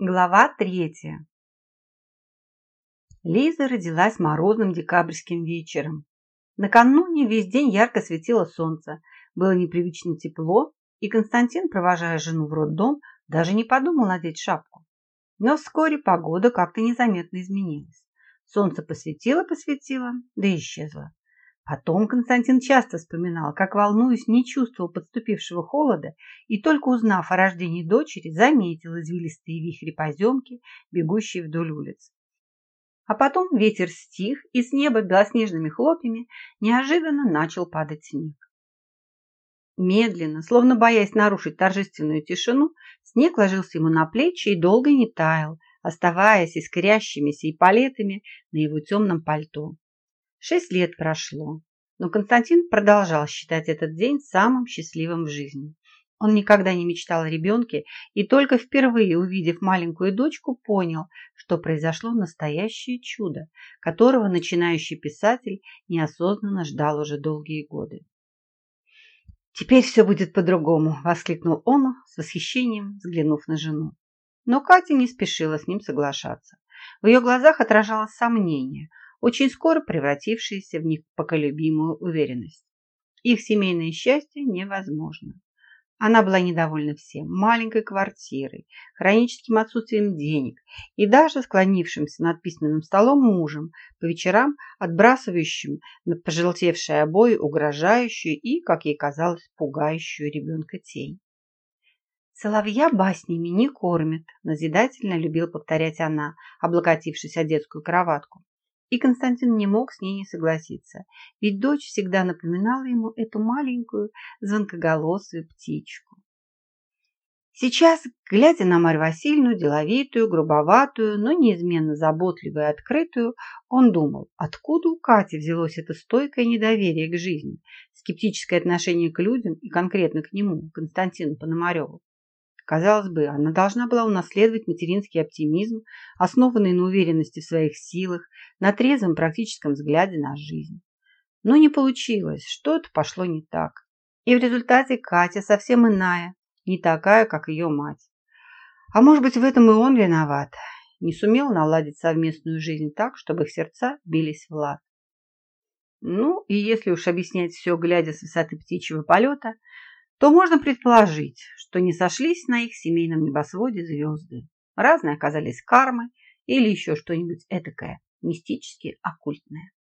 Глава третья. Лиза родилась морозным декабрьским вечером. Накануне весь день ярко светило солнце, было непривычно тепло, и Константин, провожая жену в роддом, даже не подумал надеть шапку. Но вскоре погода как-то незаметно изменилась. Солнце посветило-посветило, да исчезло. Потом Константин часто вспоминал, как, волнуясь, не чувствовал подступившего холода и только узнав о рождении дочери, заметил извилистые вихри поземки, бегущие вдоль улиц. А потом ветер стих, и с неба белоснежными хлопьями неожиданно начал падать снег. Медленно, словно боясь нарушить торжественную тишину, снег ложился ему на плечи и долго не таял, оставаясь искрящимися и палетами на его темном пальто. Шесть лет прошло, но Константин продолжал считать этот день самым счастливым в жизни. Он никогда не мечтал о ребенке и только впервые, увидев маленькую дочку, понял, что произошло настоящее чудо, которого начинающий писатель неосознанно ждал уже долгие годы. «Теперь все будет по-другому», – воскликнул он с восхищением, взглянув на жену. Но Катя не спешила с ним соглашаться. В ее глазах отражалось сомнение – очень скоро превратившиеся в непоколебимую уверенность. Их семейное счастье невозможно. Она была недовольна всем – маленькой квартирой, хроническим отсутствием денег и даже склонившимся над письменным столом мужем, по вечерам отбрасывающим на пожелтевшие обои угрожающую и, как ей казалось, пугающую ребенка тень. «Соловья баснями не кормят», – назидательно любил повторять она, облокотившись о детскую кроватку. И Константин не мог с ней не согласиться, ведь дочь всегда напоминала ему эту маленькую звонкоголосую птичку. Сейчас, глядя на Марью Васильевну, деловитую, грубоватую, но неизменно заботливую и открытую, он думал, откуда у Кати взялось это стойкое недоверие к жизни, скептическое отношение к людям и конкретно к нему, Константину Пономареву. Казалось бы, она должна была унаследовать материнский оптимизм, основанный на уверенности в своих силах, на трезвом практическом взгляде на жизнь. Но не получилось, что-то пошло не так. И в результате Катя совсем иная, не такая, как ее мать. А может быть, в этом и он виноват. Не сумел наладить совместную жизнь так, чтобы их сердца бились в лад. Ну, и если уж объяснять все, глядя с высоты птичьего полета, то можно предположить, что не сошлись на их семейном небосводе звезды. Разные оказались кармы или еще что-нибудь этакое, мистически оккультное.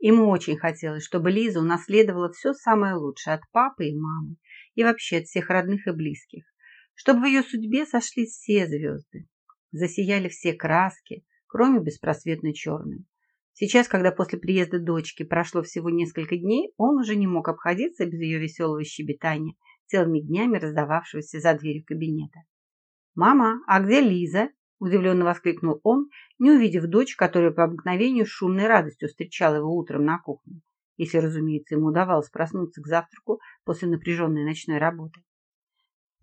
Ему очень хотелось, чтобы Лиза унаследовала все самое лучшее от папы и мамы и вообще от всех родных и близких, чтобы в ее судьбе сошлись все звезды, засияли все краски, кроме беспросветной черной. Сейчас, когда после приезда дочки прошло всего несколько дней, он уже не мог обходиться без ее веселого щебетания, целыми днями раздававшегося за дверью кабинета. «Мама, а где Лиза?» – удивленно воскликнул он, не увидев дочь, которая по обыкновению с шумной радостью встречала его утром на кухне, если, разумеется, ему удавалось проснуться к завтраку после напряженной ночной работы.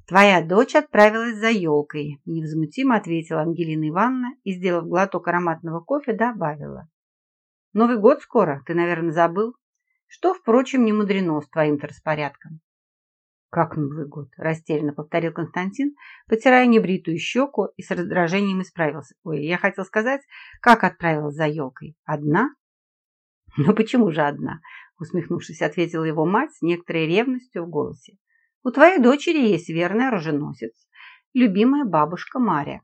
«Твоя дочь отправилась за елкой», – невозмутимо ответила Ангелина Ивановна и, сделав глоток ароматного кофе, добавила. Новый год скоро, ты, наверное, забыл. Что, впрочем, не мудрено с твоим-то распорядком. Как Новый год? Растерянно повторил Константин, потирая небритую щеку и с раздражением исправился. Ой, я хотел сказать, как отправилась за елкой. Одна? Ну почему же одна? Усмехнувшись, ответила его мать с некоторой ревностью в голосе. У твоей дочери есть верный оруженосец, любимая бабушка Мария.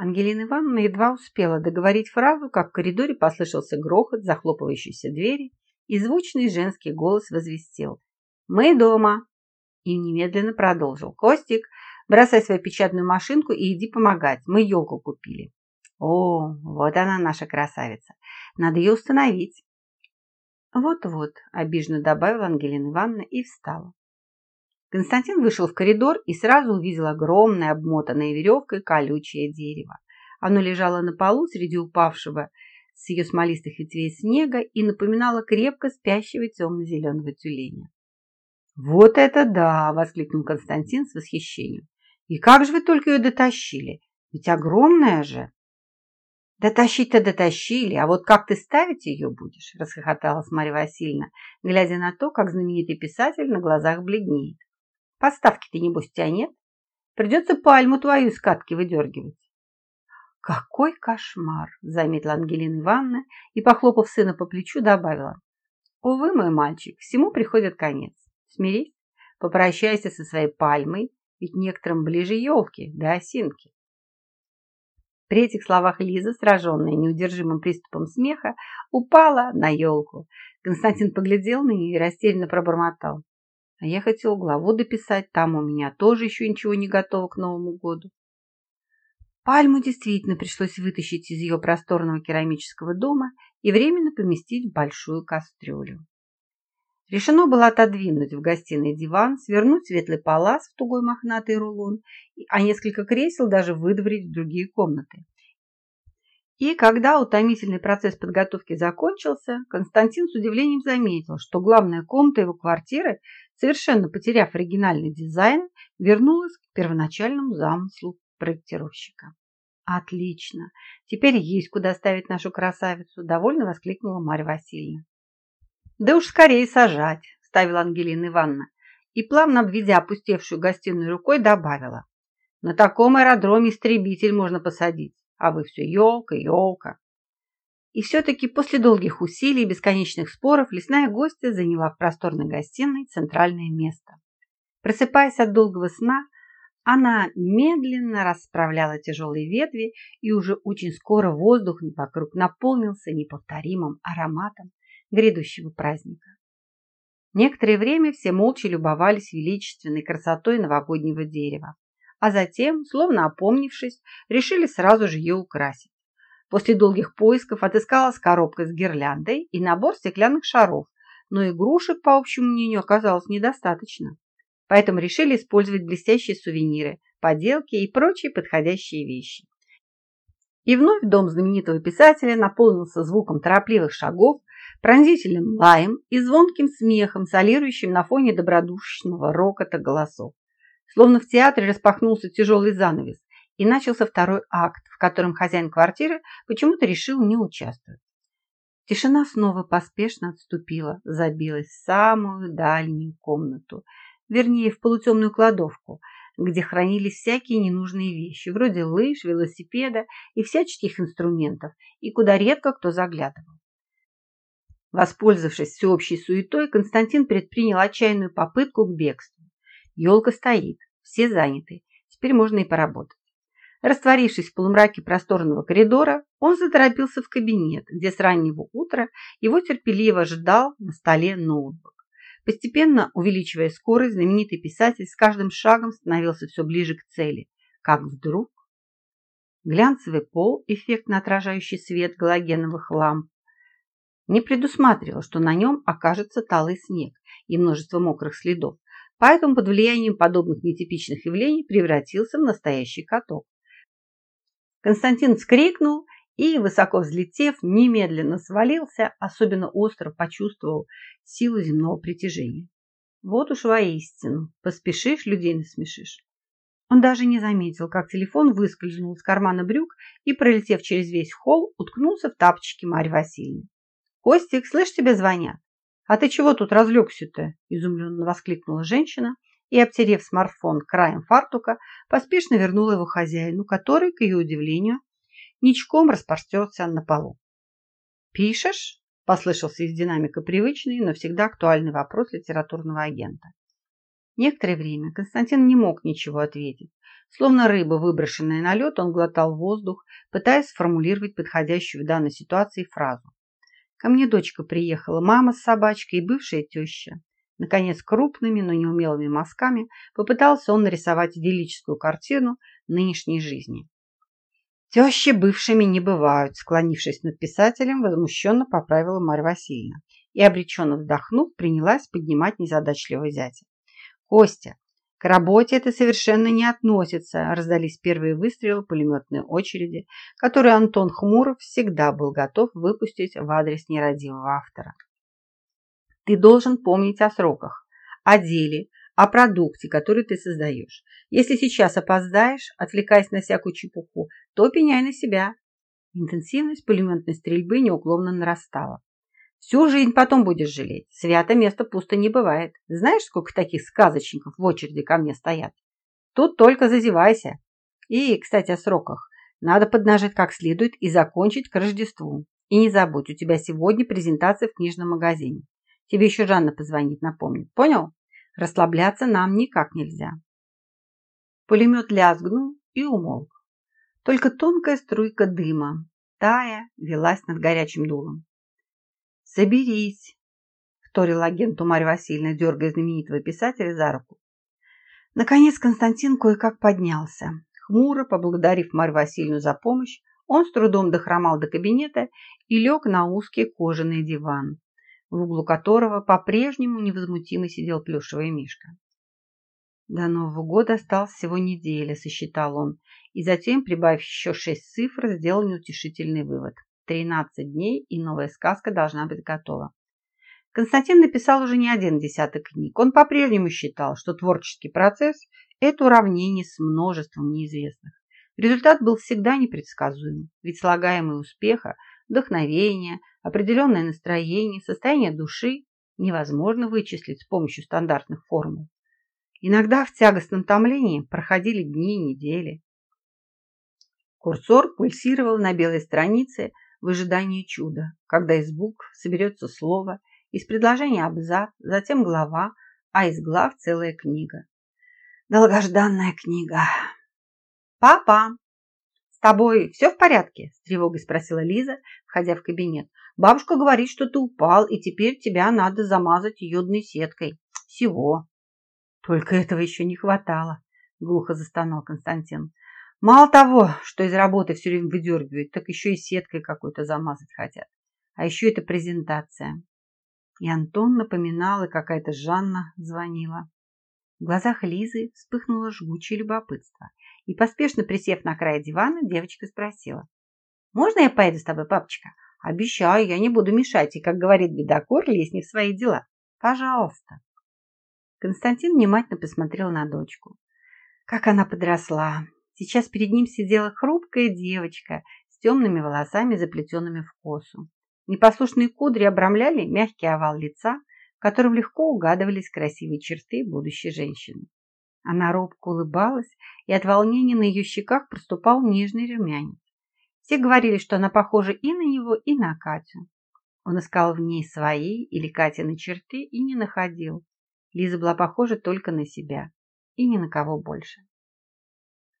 Ангелина Ивановна едва успела договорить фразу, как в коридоре послышался грохот захлопывающейся двери, и звучный женский голос возвестил «Мы дома!» и немедленно продолжил «Костик, бросай свою печатную машинку и иди помогать, мы елку купили». «О, вот она наша красавица, надо ее установить». «Вот-вот», – обиженно добавила Ангелина Ивановна и встала. Константин вышел в коридор и сразу увидел огромное, обмотанное веревкой колючее дерево. Оно лежало на полу среди упавшего с ее смолистых ветвей снега и напоминало крепко спящего темно-зеленого тюленя. «Вот это да!» – воскликнул Константин с восхищением. «И как же вы только ее дотащили? Ведь огромная же!» «Дотащить-то дотащили, а вот как ты ставить ее будешь?» – расхохоталась Марья Васильевна, глядя на то, как знаменитый писатель на глазах бледнеет. Подставки-то, небось, тебя нет? Придется пальму твою из катки выдергивать. «Какой кошмар!» – заметила Ангелина Ивановна и, похлопав сына по плечу, добавила. «Увы, мой мальчик, всему приходит конец. Смирись, попрощайся со своей пальмой, ведь некоторым ближе елки да осинки». При этих словах Лиза, сраженная неудержимым приступом смеха, упала на елку. Константин поглядел на нее и растерянно пробормотал. А я хотел главу дописать, там у меня тоже еще ничего не готово к Новому году. Пальму действительно пришлось вытащить из ее просторного керамического дома и временно поместить в большую кастрюлю. Решено было отодвинуть в гостиной диван, свернуть светлый палас в тугой мохнатый рулон, а несколько кресел даже выдворить в другие комнаты. И когда утомительный процесс подготовки закончился, Константин с удивлением заметил, что главная комната его квартиры, совершенно потеряв оригинальный дизайн, вернулась к первоначальному замыслу проектировщика. «Отлично! Теперь есть куда ставить нашу красавицу!» – довольно воскликнула Марья Васильевна. «Да уж скорее сажать!» – ставила Ангелина Ивановна и, плавно обведя опустевшую гостиную рукой, добавила. «На таком аэродроме истребитель можно посадить, а вы все елка, елка!» И все-таки после долгих усилий и бесконечных споров лесная гостья заняла в просторной гостиной центральное место. Просыпаясь от долгого сна, она медленно расправляла тяжелые ветви, и уже очень скоро воздух вокруг наполнился неповторимым ароматом грядущего праздника. Некоторое время все молча любовались величественной красотой новогоднего дерева, а затем, словно опомнившись, решили сразу же ее украсить. После долгих поисков отыскалась коробка с гирляндой и набор стеклянных шаров, но игрушек, по общему мнению, оказалось недостаточно поэтому решили использовать блестящие сувениры, поделки и прочие подходящие вещи. И вновь дом знаменитого писателя наполнился звуком торопливых шагов, пронзительным лаем и звонким смехом, солирующим на фоне добродушного рокота голосов. Словно в театре распахнулся тяжелый занавес, и начался второй акт, в котором хозяин квартиры почему-то решил не участвовать. Тишина снова поспешно отступила, забилась в самую дальнюю комнату – вернее, в полутемную кладовку, где хранились всякие ненужные вещи, вроде лыж, велосипеда и всяческих инструментов, и куда редко кто заглядывал. Воспользовавшись всеобщей суетой, Константин предпринял отчаянную попытку к бегству. Елка стоит, все заняты, теперь можно и поработать. Растворившись в полумраке просторного коридора, он заторопился в кабинет, где с раннего утра его терпеливо ждал на столе ноутбук. Постепенно увеличивая скорость, знаменитый писатель с каждым шагом становился все ближе к цели. Как вдруг глянцевый пол, эффектно отражающий свет галогеновых ламп, не предусматривал, что на нем окажется талый снег и множество мокрых следов, поэтому под влиянием подобных нетипичных явлений превратился в настоящий каток. Константин вскрикнул и, высоко взлетев, немедленно свалился, особенно остро почувствовал силу земного притяжения. Вот уж воистину, поспешишь, людей насмешишь. Он даже не заметил, как телефон выскользнул из кармана брюк и, пролетев через весь холл, уткнулся в тапочки Марьи Васильевны. «Костик, слышь, тебе звонят?» «А ты чего тут разлегся-то?» – изумленно воскликнула женщина и, обтерев смартфон краем фартука, поспешно вернула его хозяину, который, к ее удивлению, ничком распростерся на полу. «Пишешь?» – послышался из динамика привычный, но всегда актуальный вопрос литературного агента. Некоторое время Константин не мог ничего ответить. Словно рыба, выброшенная на лед, он глотал воздух, пытаясь сформулировать подходящую в данной ситуации фразу. Ко мне дочка приехала, мама с собачкой и бывшая теща. Наконец, крупными, но неумелыми мазками попытался он нарисовать идиллическую картину нынешней жизни. Тещи бывшими не бывают, склонившись над писателем, возмущенно поправила Марья Васильевна и, обреченно вздохнув, принялась поднимать незадачливого зятя. «Костя, к работе это совершенно не относится», раздались первые выстрелы пулеметной очереди, которые Антон Хмуров всегда был готов выпустить в адрес нерадивого автора. «Ты должен помнить о сроках, о деле, о продукте, который ты создаешь. Если сейчас опоздаешь, отвлекаясь на всякую чепуху, то пеняй на себя. Интенсивность пулеметной стрельбы неуклонно нарастала. Всю жизнь потом будешь жалеть. Свято место пусто не бывает. Знаешь, сколько таких сказочников в очереди ко мне стоят? тут только зазевайся. И, кстати, о сроках. Надо поднажать как следует и закончить к Рождеству. И не забудь, у тебя сегодня презентация в книжном магазине. Тебе еще Жанна позвонит, напомнит. Понял? Расслабляться нам никак нельзя. Пулемет лязгнул и умолк. Только тонкая струйка дыма, тая, велась над горячим дулом. «Соберись!» – вторил агенту Марья Васильевна, дергая знаменитого писателя за руку. Наконец Константин кое-как поднялся. Хмуро поблагодарив Марью Васильевну за помощь, он с трудом дохромал до кабинета и лег на узкий кожаный диван, в углу которого по-прежнему невозмутимо сидел плюшевый мишка. До Нового года осталось всего неделя, сосчитал он, и затем, прибавив еще шесть цифр, сделал неутешительный вывод. Тринадцать дней, и новая сказка должна быть готова. Константин написал уже не один десяток книг. Он по-прежнему считал, что творческий процесс – это уравнение с множеством неизвестных. Результат был всегда непредсказуем, ведь слагаемые успеха, вдохновение, определенное настроение, состояние души невозможно вычислить с помощью стандартных формул. Иногда в тягостном томлении проходили дни и недели. Курсор пульсировал на белой странице в ожидании чуда, когда из букв соберется слово, из предложения абзац, затем глава, а из глав целая книга. Долгожданная книга. «Папа, с тобой все в порядке?» – с тревогой спросила Лиза, входя в кабинет. «Бабушка говорит, что ты упал, и теперь тебя надо замазать йодной сеткой. Всего». Только этого еще не хватало, глухо застонал Константин. Мало того, что из работы все время выдергивают, так еще и сеткой какой-то замазать хотят. А еще это презентация. И Антон напоминал, и какая-то Жанна звонила. В глазах Лизы вспыхнуло жгучее любопытство. И, поспешно присев на край дивана, девочка спросила. «Можно я поеду с тобой, папочка? Обещаю, я не буду мешать, и, как говорит бедокор, лезь не в свои дела. Пожалуйста». Константин внимательно посмотрел на дочку. Как она подросла. Сейчас перед ним сидела хрупкая девочка с темными волосами, заплетенными в косу. Непослушные кудри обрамляли мягкий овал лица, в котором легко угадывались красивые черты будущей женщины. Она робко улыбалась, и от волнения на ее щеках проступал нежный румянец. Все говорили, что она похожа и на него, и на Катю. Он искал в ней свои или Катины черты и не находил. Лиза была похожа только на себя и ни на кого больше.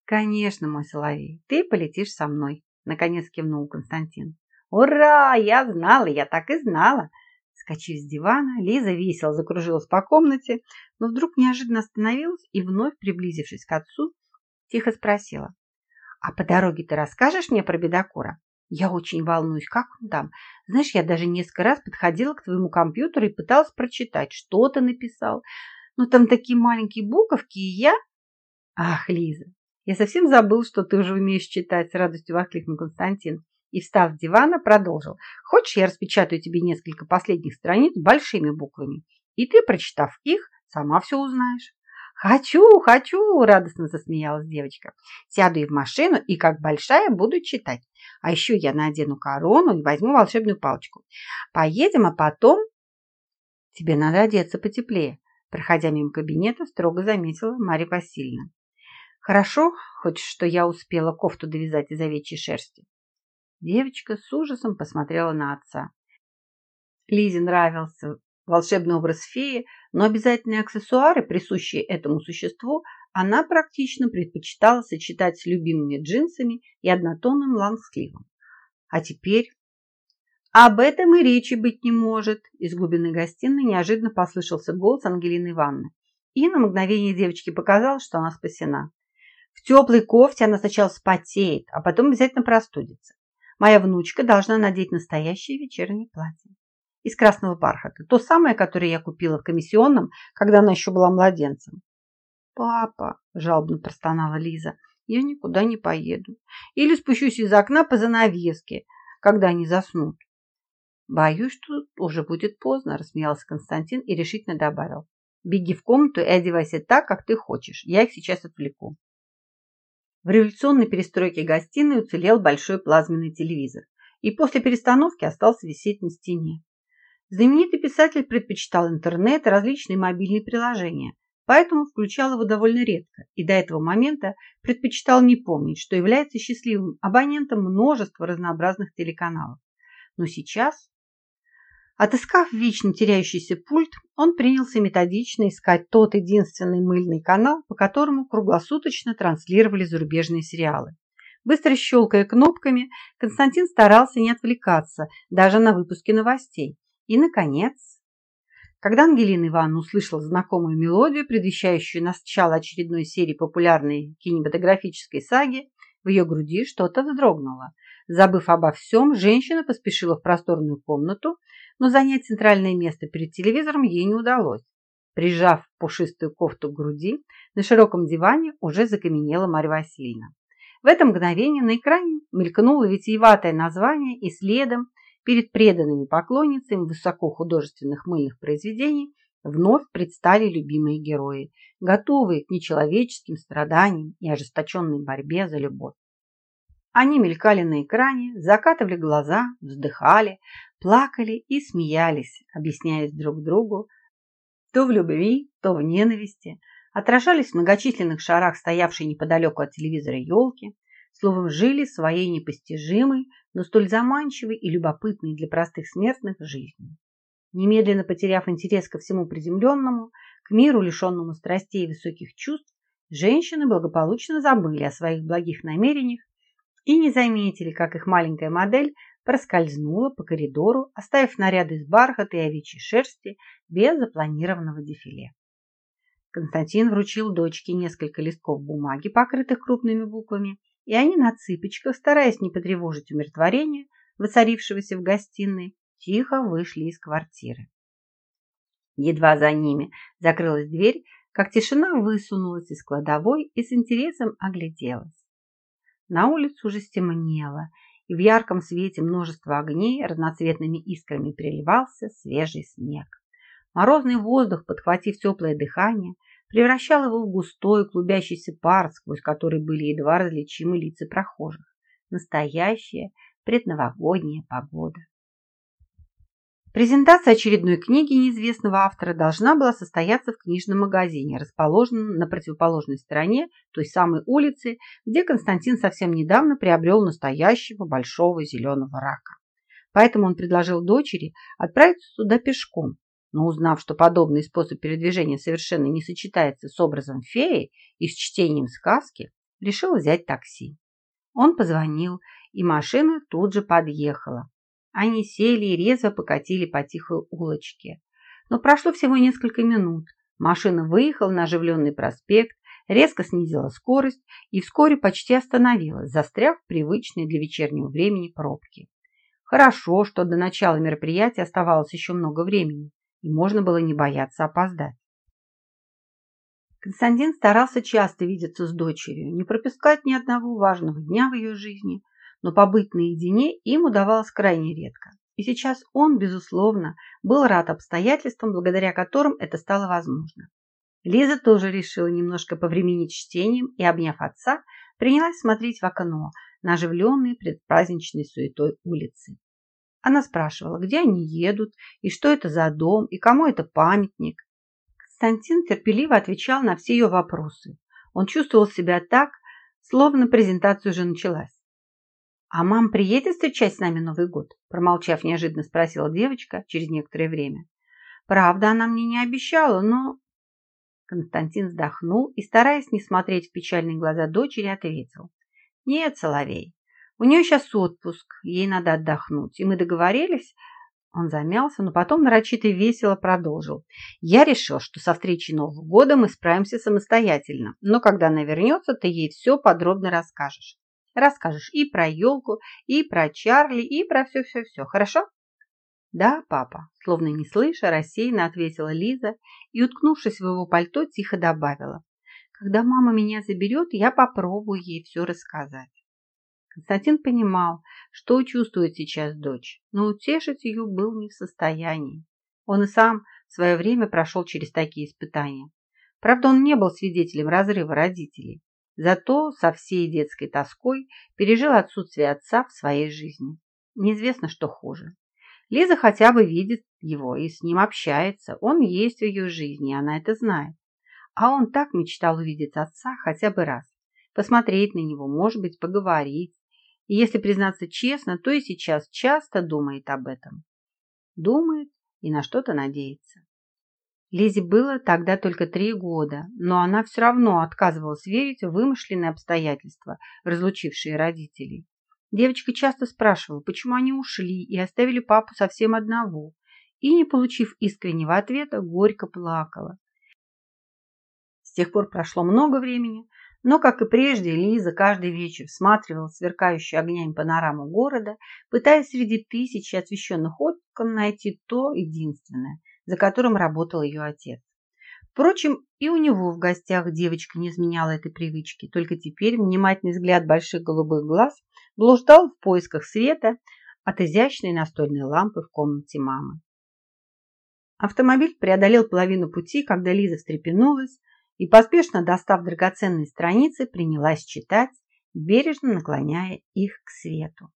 «Конечно, мой соловей, ты полетишь со мной», – наконец кивнул Константин. «Ура! Я знала, я так и знала!» Скочив с дивана, Лиза весело закружилась по комнате, но вдруг неожиданно остановилась и, вновь приблизившись к отцу, тихо спросила. «А по дороге ты расскажешь мне про бедокура?» Я очень волнуюсь, как он там. Знаешь, я даже несколько раз подходила к твоему компьютеру и пыталась прочитать, что ты написал. Но там такие маленькие буковки, и я... Ах, Лиза, я совсем забыл, что ты уже умеешь читать, с радостью воскликнул Константин. И, встав с дивана, продолжил. Хочешь, я распечатаю тебе несколько последних страниц большими буквами, и ты, прочитав их, сама все узнаешь. «Хочу, хочу!» – радостно засмеялась девочка. «Сяду и в машину, и как большая буду читать. А еще я надену корону и возьму волшебную палочку. Поедем, а потом...» «Тебе надо одеться потеплее», – проходя мимо кабинета, строго заметила Марья Васильевна. «Хорошо, хоть что я успела кофту довязать из овечьей шерсти». Девочка с ужасом посмотрела на отца. Лизе нравился волшебный образ феи, но обязательные аксессуары, присущие этому существу, она практично предпочитала сочетать с любимыми джинсами и однотонным лангсливом. А теперь... Об этом и речи быть не может. Из глубины гостиной неожиданно послышался голос Ангелины Ивановны. И на мгновение девочке показалось, что она спасена. В теплой кофте она сначала спотеет, а потом обязательно простудится. Моя внучка должна надеть настоящее вечернее платье из красного бархата. То самое, которое я купила в комиссионном, когда она еще была младенцем. «Папа», – жалобно простонала Лиза, – «я никуда не поеду. Или спущусь из окна по занавеске, когда они заснут». «Боюсь, что уже будет поздно», – рассмеялся Константин и решительно добавил. «Беги в комнату и одевайся так, как ты хочешь. Я их сейчас отвлеку». В революционной перестройке гостиной уцелел большой плазменный телевизор и после перестановки остался висеть на стене. Знаменитый писатель предпочитал интернет и различные мобильные приложения, поэтому включал его довольно редко и до этого момента предпочитал не помнить, что является счастливым абонентом множества разнообразных телеканалов. Но сейчас, отыскав вечно теряющийся пульт, он принялся методично искать тот единственный мыльный канал, по которому круглосуточно транслировали зарубежные сериалы. Быстро щелкая кнопками, Константин старался не отвлекаться даже на выпуски новостей. И, наконец, когда Ангелина Ивановна услышала знакомую мелодию, предвещающую начало очередной серии популярной кинематографической саги, в ее груди что-то вздрогнуло. Забыв обо всем, женщина поспешила в просторную комнату, но занять центральное место перед телевизором ей не удалось. Прижав пушистую кофту к груди, на широком диване уже закаменела Марья Васильевна. В это мгновение на экране мелькнуло витиеватое название и следом перед преданными поклонницами высокохудожественных мыльных произведений вновь предстали любимые герои, готовые к нечеловеческим страданиям и ожесточенной борьбе за любовь. Они мелькали на экране, закатывали глаза, вздыхали, плакали и смеялись, объясняясь друг другу то в любви, то в ненависти, отражались в многочисленных шарах стоявшей неподалеку от телевизора елки, словом, жили своей непостижимой, но столь заманчивой и любопытной для простых смертных жизнью. Немедленно потеряв интерес ко всему приземленному, к миру, лишенному страстей и высоких чувств, женщины благополучно забыли о своих благих намерениях и не заметили, как их маленькая модель проскользнула по коридору, оставив наряды из бархата и овечьей шерсти без запланированного дефиле. Константин вручил дочке несколько листков бумаги, покрытых крупными буквами, и они на цыпочках, стараясь не потревожить умиротворение, воцарившегося в гостиной, тихо вышли из квартиры. Едва за ними закрылась дверь, как тишина высунулась из кладовой и с интересом огляделась. На улицу уже стемнело, и в ярком свете множества огней разноцветными искрами переливался свежий снег. Морозный воздух, подхватив теплое дыхание, превращал его в густой клубящийся пар, сквозь который были едва различимы лица прохожих. Настоящая предновогодняя погода. Презентация очередной книги неизвестного автора должна была состояться в книжном магазине, расположенном на противоположной стороне той самой улицы, где Константин совсем недавно приобрел настоящего большого зеленого рака. Поэтому он предложил дочери отправиться туда пешком, но узнав, что подобный способ передвижения совершенно не сочетается с образом феи и с чтением сказки, решил взять такси. Он позвонил, и машина тут же подъехала. Они сели и резво покатили по тихой улочке. Но прошло всего несколько минут. Машина выехала на оживленный проспект, резко снизила скорость и вскоре почти остановилась, застряв в привычной для вечернего времени пробке. Хорошо, что до начала мероприятия оставалось еще много времени и можно было не бояться опоздать. Константин старался часто видеться с дочерью, не пропускать ни одного важного дня в ее жизни, но побыть наедине им удавалось крайне редко. И сейчас он, безусловно, был рад обстоятельствам, благодаря которым это стало возможно. Лиза тоже решила немножко повременить чтением и, обняв отца, принялась смотреть в окно на оживленные предпраздничной суетой улицы. Она спрашивала, где они едут, и что это за дом, и кому это памятник. Константин терпеливо отвечал на все ее вопросы. Он чувствовал себя так, словно презентация уже началась. «А мам приедет встречать с нами Новый год?» Промолчав, неожиданно спросила девочка через некоторое время. «Правда, она мне не обещала, но...» Константин вздохнул и, стараясь не смотреть в печальные глаза дочери, ответил. «Нет, Соловей, у нее сейчас отпуск, ей надо отдохнуть, и мы договорились...» Он замялся, но потом нарочито весело продолжил. «Я решил, что со встречи Нового года мы справимся самостоятельно, но когда она вернется, ты ей все подробно расскажешь. Расскажешь и про елку, и про Чарли, и про все-все-все, хорошо?» «Да, папа», словно не слыша, рассеянно ответила Лиза и, уткнувшись в его пальто, тихо добавила. «Когда мама меня заберет, я попробую ей все рассказать». Константин понимал, что чувствует сейчас дочь, но утешить ее был не в состоянии. Он и сам в свое время прошел через такие испытания. Правда, он не был свидетелем разрыва родителей, зато со всей детской тоской пережил отсутствие отца в своей жизни. Неизвестно, что хуже. Лиза хотя бы видит его и с ним общается, он есть в ее жизни, она это знает. А он так мечтал увидеть отца хотя бы раз, посмотреть на него, может быть, поговорить. И если признаться честно, то и сейчас часто думает об этом. Думает и на что-то надеется. Лизе было тогда только три года, но она все равно отказывалась верить в вымышленные обстоятельства, разлучившие родителей. Девочка часто спрашивала, почему они ушли и оставили папу совсем одного, и, не получив искреннего ответа, горько плакала. С тех пор прошло много времени, но, как и прежде, Лиза каждый вечер всматривала сверкающую огнями панораму города, пытаясь среди тысячи освещенных окон найти то единственное, за которым работал ее отец. Впрочем, и у него в гостях девочка не изменяла этой привычки, только теперь внимательный взгляд больших голубых глаз блуждал в поисках света от изящной настольной лампы в комнате мамы. Автомобиль преодолел половину пути, когда Лиза встрепенулась и, поспешно достав драгоценные страницы, принялась читать, бережно наклоняя их к свету.